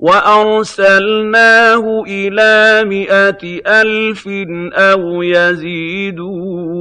وَأَرْسَلْنَاهُ إِلَىٰ مِائَةِ أَلْفٍ أَوْ يَزِيدُونَ